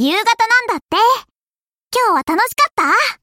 夕方なんだって。今日は楽しかった？